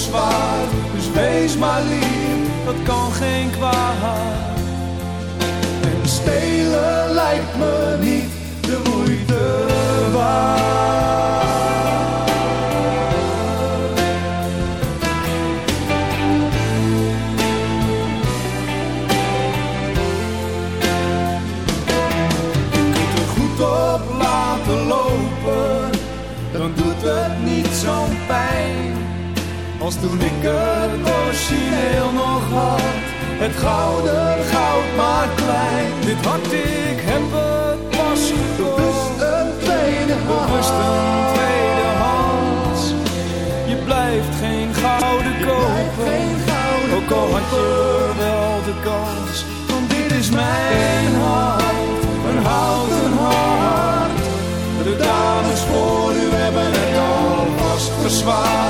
verzwaard. Dus wees maar lief, dat kan geen kwaad. En stelen lijkt me niet toen ik het origineel nog had, het gouden goud maar klein. Dit hart, ik heb het pas gekocht, een tweede Bewust een tweede hand. Je blijft geen gouden kopen, ook al had je wel de kans. Want dit is mijn hart, een houten hart. De dames voor u hebben het alvast verzwaard.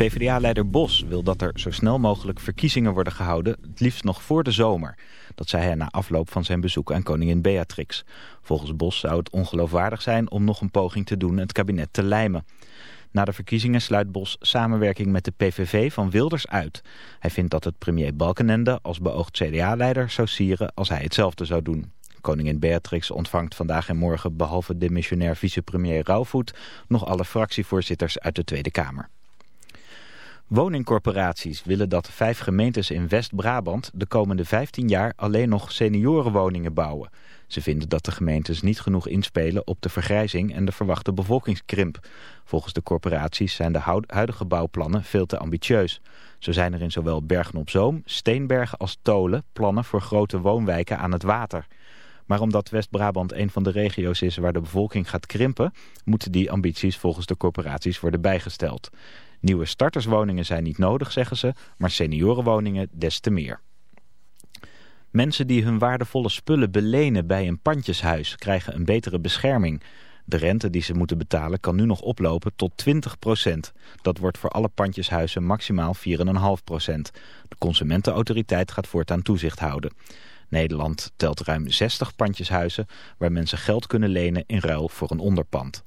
PvdA-leider Bos wil dat er zo snel mogelijk verkiezingen worden gehouden, het liefst nog voor de zomer. Dat zei hij na afloop van zijn bezoek aan koningin Beatrix. Volgens Bos zou het ongeloofwaardig zijn om nog een poging te doen het kabinet te lijmen. Na de verkiezingen sluit Bos samenwerking met de PVV van Wilders uit. Hij vindt dat het premier Balkenende als beoogd CDA-leider zou sieren als hij hetzelfde zou doen. Koningin Beatrix ontvangt vandaag en morgen behalve de missionair vicepremier Rauwvoet nog alle fractievoorzitters uit de Tweede Kamer. Woningcorporaties willen dat vijf gemeentes in West-Brabant de komende 15 jaar alleen nog seniorenwoningen bouwen. Ze vinden dat de gemeentes niet genoeg inspelen op de vergrijzing en de verwachte bevolkingskrimp. Volgens de corporaties zijn de huidige bouwplannen veel te ambitieus. Zo zijn er in zowel Bergen-op-Zoom, Steenbergen als Tolen plannen voor grote woonwijken aan het water. Maar omdat West-Brabant een van de regio's is waar de bevolking gaat krimpen, moeten die ambities volgens de corporaties worden bijgesteld. Nieuwe starterswoningen zijn niet nodig, zeggen ze, maar seniorenwoningen des te meer. Mensen die hun waardevolle spullen belenen bij een pandjeshuis krijgen een betere bescherming. De rente die ze moeten betalen kan nu nog oplopen tot 20% Dat wordt voor alle pandjeshuizen maximaal 4,5% De Consumentenautoriteit gaat voortaan toezicht houden. Nederland telt ruim 60 pandjeshuizen waar mensen geld kunnen lenen in ruil voor een onderpand.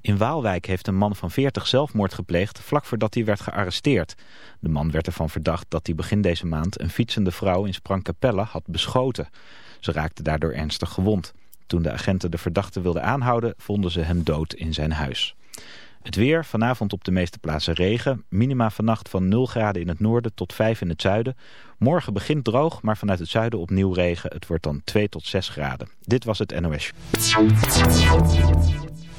In Waalwijk heeft een man van 40 zelfmoord gepleegd vlak voordat hij werd gearresteerd. De man werd ervan verdacht dat hij begin deze maand een fietsende vrouw in Sprangkapelle had beschoten. Ze raakte daardoor ernstig gewond. Toen de agenten de verdachte wilden aanhouden vonden ze hem dood in zijn huis. Het weer, vanavond op de meeste plaatsen regen. Minima vannacht van 0 graden in het noorden tot 5 in het zuiden. Morgen begint droog, maar vanuit het zuiden opnieuw regen. Het wordt dan 2 tot 6 graden. Dit was het NOS.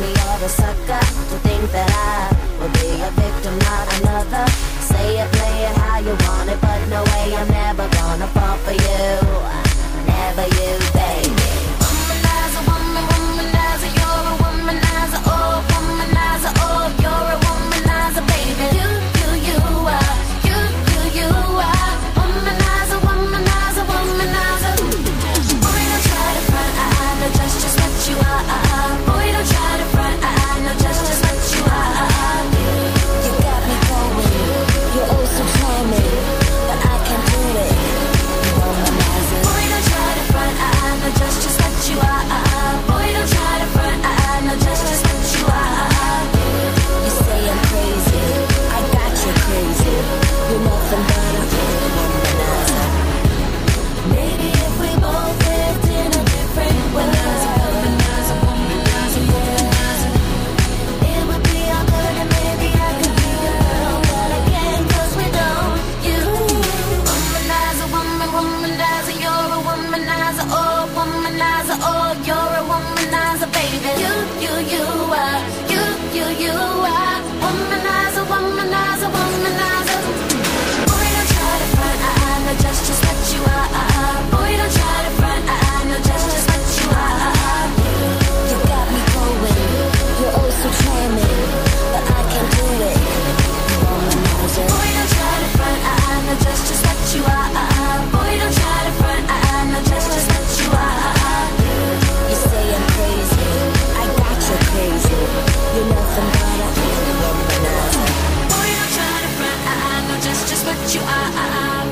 me of the sucker to think that I will be a victim, not another. Say it, play it how you want it, but no way I'm never gonna fall for you.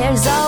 there's always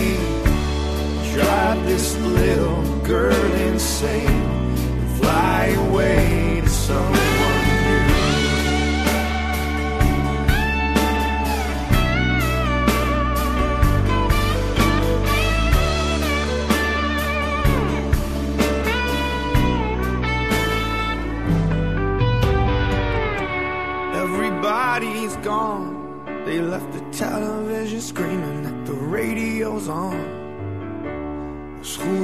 Drive this little girl insane and fly away to someone. Everybody's gone. They left the television screaming that the radio's on.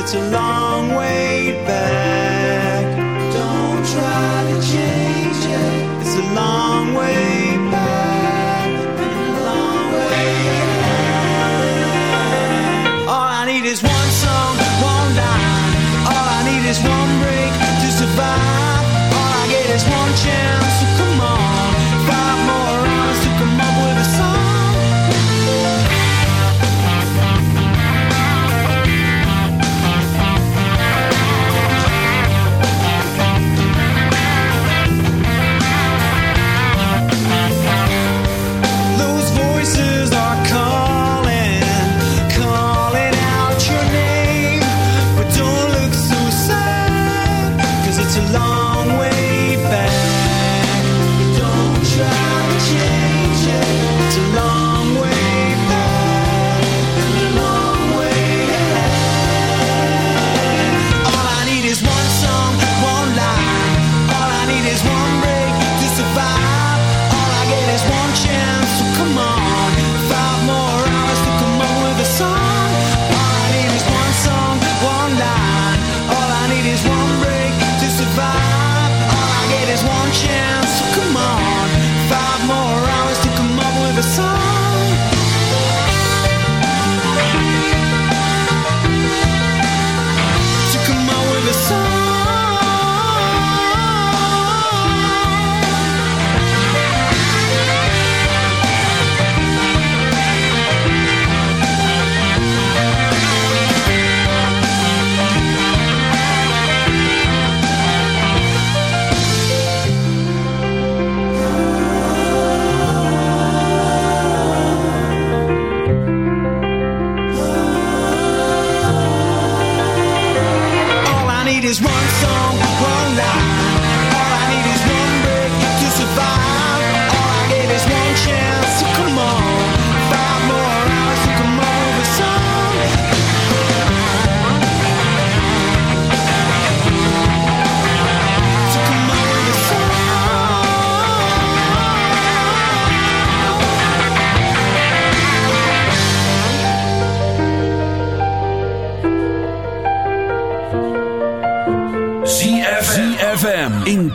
it's a long way back.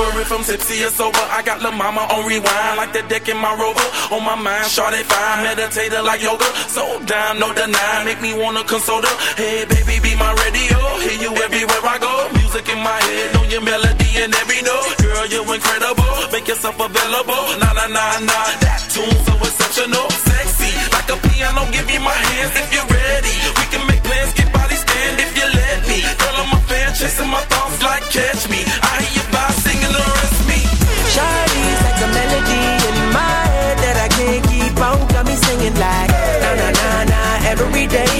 I'm tipsy or sober. I got La Mama on rewind, like the deck in my rover. On my mind, shorty fine, meditator like yoga. So down, no deny, make me wanna console her. Hey, baby, be my radio. Hear you everywhere I go. Music in my head, know your melody and every note. Girl, you incredible. Make yourself available. Nah, nah, nah, nah. That tune so exceptional. Sexy, like a piano. Give me my hands if you're ready. We can make plans, get body stand if you let me. Girl, I'm a fan, chasing my thoughts like catch me. I hear you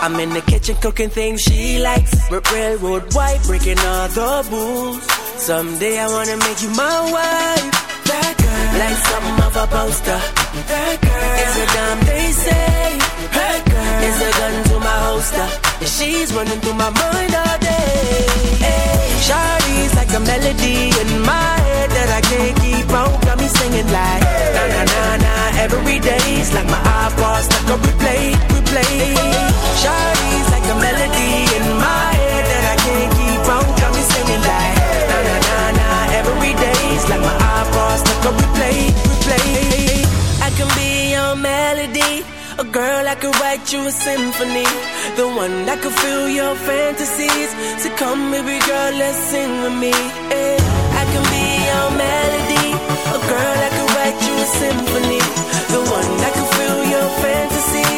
I'm in the kitchen cooking things she likes. Railroad white, breaking all the rules. Someday I wanna make you my wife. That girl, like something off a poster. That girl is a damn they say. That girl is a gun to my holster. And she's running through my mind all day. Hey, Shawty's like a melody in my head that I can't keep out. Got me singing like na na na na every day's like my iPod stuck on replay, replay. Shawty's like a melody in my head that I can't keep out. Got me singing like na na na na every day's like my iPod stuck on replay, replay. I can be your melody. A girl I could write you a symphony The one that could fill your fantasies So come baby girl, let's sing with me eh. I can be your melody A girl that could write you a symphony The one that could fill your fantasies